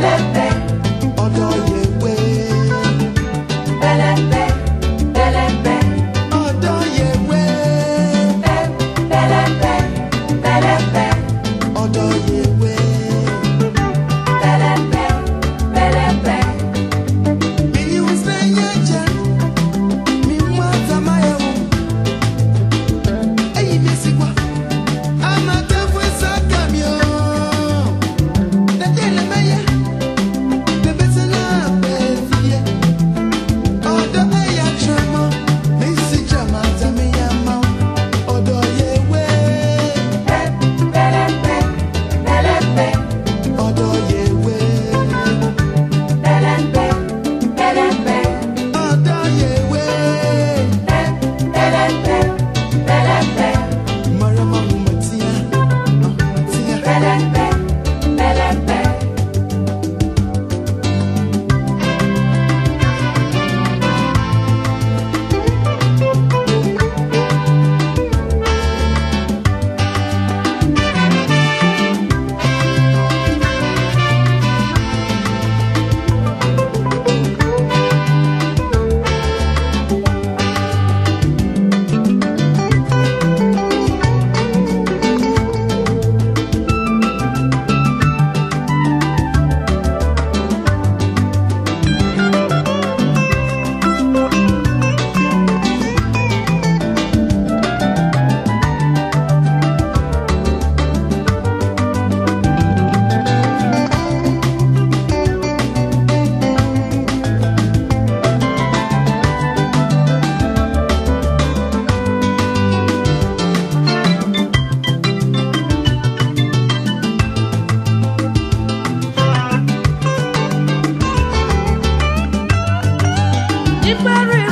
let it down. jípẹ́rẹ́.